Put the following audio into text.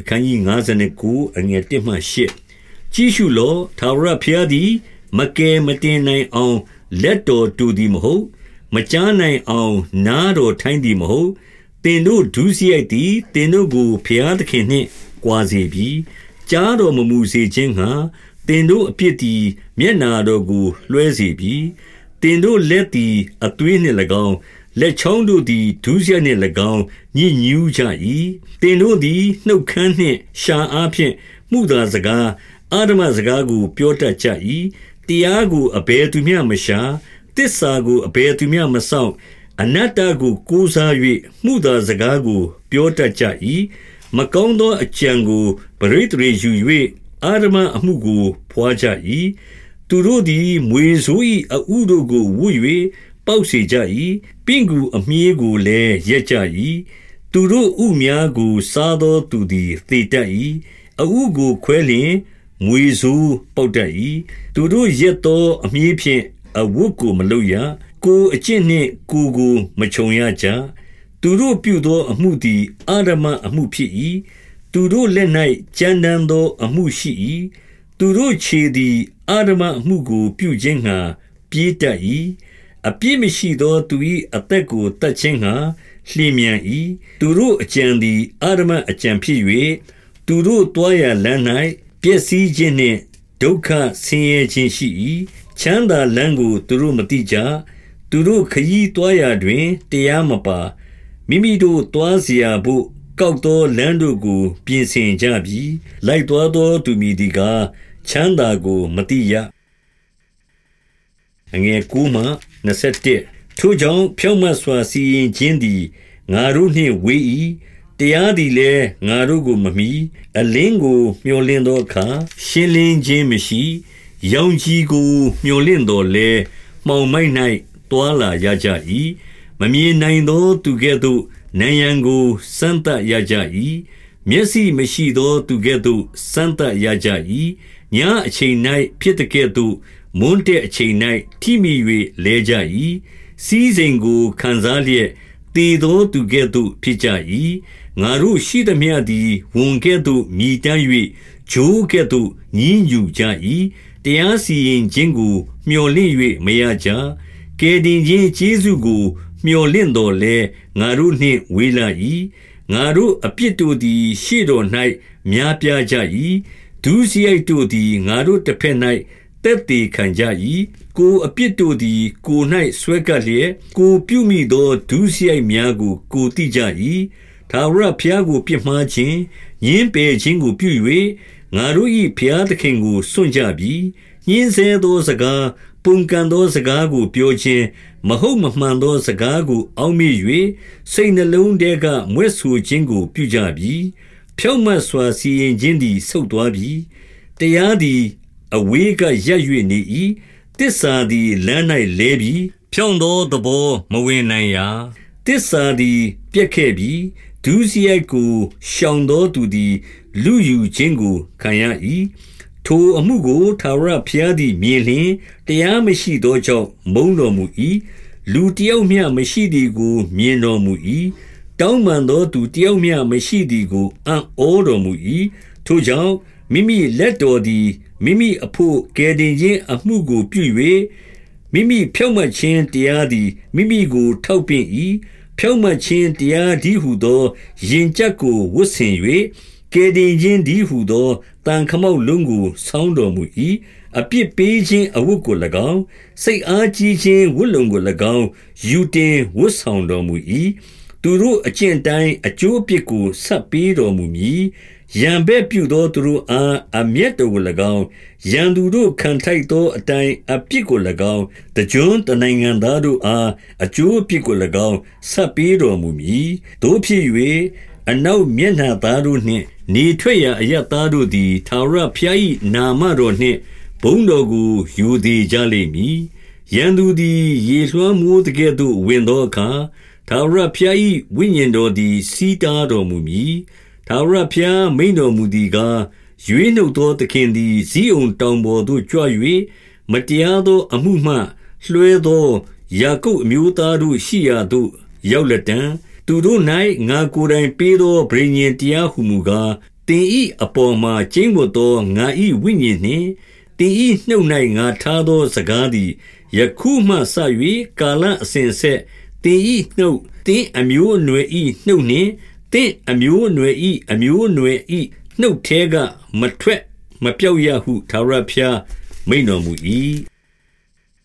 အခန်းကြီး59အငယ်1မှ8ကြည့်ရှုလောထာဝရဘုရားသည် မကယ်မတင်နိုင်အောင် လက်တော်တူသည်မဟုတ်မကြားနိုင်အောင် နားတော်ထိုင်းသည်မဟုတ်တင်တို့ဒုစရိုက်သည်တင်တို့ကိုဘုရားသခင်နှင့်ကြွာစေပြီကြားတော်မမူစေခြင်းငှာတင်တို့အပြစ်သည် မျက်နာတော်ကိုလွှဲစေပြီတင်တို့လက်သည်အသွေးနှင့်၎င်း လက်ချောင်းတို့သည်ဒုစရိုက်နှင့်၎င်းညစ်ညူးကြ၏တင်တို့သည်နှုတ်ခမ်းနှင့်ရှာအားဖြင့်မှုသာစကားအာဓမစကားကို ပြောတတ်ကြ၏တရားကိုအဘယ်သူမျှမရှာတစ္ဆာကိုအဘယ်သူမျှမဆောင်အနတ္တကိုကိုးစား၍မှုသာစကားကို ပြောတတ်ကြ၏မကောင်းသောအကြံကိုပရိသေရေယူ၍အာရမအမှုကို ဖွာကြ၏သူတို့သည်မွေဆိုး၏အဥတို့ကိုဝု၍ ပေါက်စေကြ၏ပင့်ကူအမြေးကိုလည်းရက်ကြ၏သူတို့ဥများကို စားသောသူသည်သေတတ်၏အဥကိုခွဲလျင်မွေဆိုးပေါက်တတ်၏သူတို့ရက်သောအမြေးဖြင့်အဝတ်ကိုမလုပ်ရကိုအကျင့်နှင့်ကိုကိုမခြုံရကြသူတို့ပြုသောအမှုသည်အာရမအမှုဖြစ်၏သူတို့လက်၌ကြမ်းတမ်းသောအမှုရှိ၏သူတို့ခြေသည်အာရမအမှုကိုပြုခြင်းငှာပြေးတတ်၏ အပြစ်မရှိသောသူ၏အသက်ကိုတတ်ခြင်းငှာလျင်မြန်၏သူတို့အကြံသည်အာရမအကြံဖြစ်၍သူတို့တွားရလမ်း၌ပျက်စီးခြင်းနှင့်ဒုက္ခဆင်းရဲခြင်းရှိ၏ချမ်းသာလမ်းကိုသူတို့မသိကြသူတို့ခရီးတွားရာတွင်တရားမပါမိမိတို့တွားเสียဖို့ကောက်သောလမ်းတို့ကို ပြင်ဆင်ကြပြီလိုက်တော်သောသူမည်ဒီကားချမ်းသာကိုမတိရအငယ်ကူမှ 21ထိုကြောင့်ဖြောင့်မတ်စွာစီရင်ခြင်းသည်ငါတို့နှင့်ဝေး၏တရားသည်လည်းငါတို့ကိုမမီအလင်းကို မျောလင်းသောအခါရှင်းလင်းခြင်းမရှိရောင်ကြီးကိုမျောလင့်တော်လဲမှောင်မိုက်၌တွာလာရကြ၏မမြင်နိုင်သော သူကဲ့သို့နံရံကိုစမ်းသပ်ရကြ၏မျက်စိမရှိသော သူကဲ့သို့စမ်းသပ်ရကြ၏ညအချိန်၌ဖြစ်တဲ့ကဲ့သို့ မွန်းတဲ့အချိန်၌ထိမိ၍လဲကြ၏စီးစိမ်ကိုခံစားလျက်တည်သောသူကဲ့သို့ဖြစ်ကြ၏ငါတို့ရှိသမျှသည်ဝန်ကဲ့သို့မြည်တမ်း၍ဂျိုးကဲ့သို့ညင်းညူကြ၏တရားစီရင်ခြင်းကို မျှော်လင့်၍မရကြကယ်တင်ခြင်းကျေးဇူးကို မျှော်လင့်တော်လဲငါတို့နှင့်ဝေးလာ၏ငါတို့အပြစ်တို့သည် ရှေ့တော်၌များပြားကြ၏ဒုစရိုက်တို့သည်ငါတို့တစ်ဖက်၌ တက်တည်ခံကြ၏ကိုအပြစ်တို့သည် ကို၌ဆွဲကပ်လျက်ကိုပြုမိသောဒုစရိုက်များကို ကိုသိကြ၏သာဝရဘုရားကိုပြစ်မှားခြင်းညင်းပယ်ခြင်းကိုပြု၍ငါတို့၏ဘုရားသခင်ကိုစွန့်ကြပြီညင်းဆဲသောစကားပုန်ကန်သောစကားကိုပြောခြင်းမဟုတ်မမှန်သောစကားကို အောက်မေ့၍စိတ်နှလုံးထဲကမွဲ့ဆိုခြင်းကို ပြုကြပြီဖြောင့်မတ်စွာစီရင်ခြင်းသည်ဆုတ်သွားပြီတရားသည် အဝေးကရပ်၍နေ၏တစ္ဆာသည်လမ်း၌လဲပြီဖြောင့်သောသဘောမဝင်နိုင်ရာတစ္ဆာသည်ပြက်ခဲ့ပြီဒုစရိုက်ကိုရှောင်သောသူသည် လူယူခြင်းကိုခံရ၏ထိုအမှုကိုထာဝရဘုရားသည်မြင်လျင်တရားမရှိသောကြောင့်မုန်းတော်မူ၏လူတယောက်မျှမရှိသည်ကို မြင်တော်မူ၏တောင်းပန်သောသူတယောက်မျှမရှိသည်ကိုအံ့ဩတော်မူ၏ထိုကြောင့် မိမိလက်တော်သည်မိမိအဖို့ကယ်တင်ခြင်းအမှုကိုပြု၍မိမိဖြောင့်မတ်ခြင်းတရားသည်မိမိကိုထောက်ပင့်၏ဖြောင့်မတ်ခြင်းတရားဒီဟုသောယင်ကြက်ကိုဝတ်ဆင်၍ကယ်တင်ခြင်းဒီဟုသောတန်ခမောက်လုံးကိုဆောင်းတော်မူ၏အပြစ်ပေးခြင်းအဝတ်ကို၎င်းစိတ်အားကြီးခြင်းဝတ်လုံကို၎င်းယူတင်ဝတ်ဆောင်တော်မူ၏သူတို့အကျင့်တိုင်းအကျိုးအပြစ်ကိုဆက်ပေးတော်မူမည် ရံဘက်ပြုသောသူတို့အားအမျက်တော်ကို၎င်းရန်သူတို့ခံထိုက်သောအတိုင်းအပြစ်ကို၎င်းတကြွတနိုင်ငံသားတို့အားအကျိုးအပြစ်ကို၎င်းဆက်ပေးတော်မူမည်တို့ဖြစ်၍အနောက်မျက်နှာသားတို့နှင့်နေထွက်ရာအရသားတို့သည်သာရဖျား၏နာမတော်နှင့်ဘုံတော်ကိုယူသည်ကြလိမ့်မည်ရန်သူသည်ရေလွှမ်းမိုးတကဲ့သို့ဝင်သောအခါသာရဖျား၏ဝိညာဉ်တော်သည်စီးတားတော်မူမည် ထာဝရဘုရားမိန်တော်မူသည်ကားရွေးနှုတ်သောသခင်သည်ဇီးုံတောင်ပေါ်သို့ကြွ၍မတရားသောအမှုမှ လွှဲသောယာကုပ်အမျိုးသားတို့ရှိရာသို့ ရောက်လက်တံသူတို့၌ငါကိုယ်တိုင်ပေးသောဗြိဉ္ဉ်တရားဟုမူကားသင်၏အပေါ်မှာကျိန်းဝတ်သောငါ၏ဝိညာဉ်နှင့်သင်၏နှုတ်၌ငါထားသောစကားသည်ယခုမှစ၍ကာလအစဉ်ဆက်သင်၏နှုတ်သင်အမျိုးအနွယ်၏နှုတ်နှင့်သ င်အမျိုးအနွယ်၏အမျိုးအနွယ်၏နှုတ်ထဲက မထွက်မပြောက်ရဟုသာရဖျား မိန်တော်မူ၏